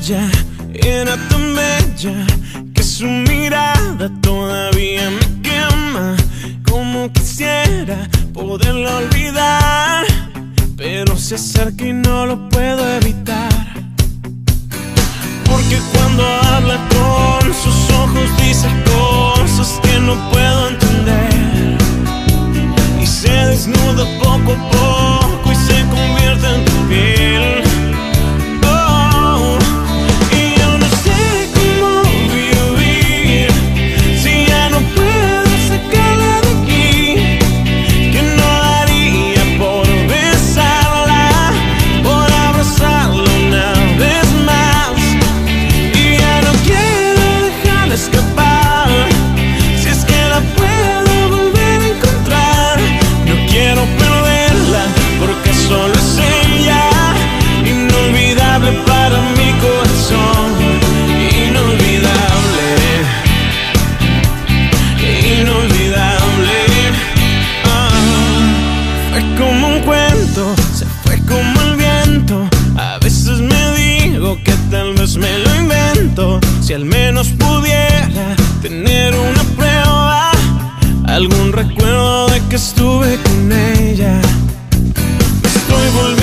Era tan bella, que su mirada todavía me quema. Como quisiera poderla olvidar, pero se acerca y no lo puedo evitar. Porque cuando habla con sus ojos dice me lo invento. Si al menos pudiera tener una prueba, algún recuerdo de que estuve con ella. Estoy volviendo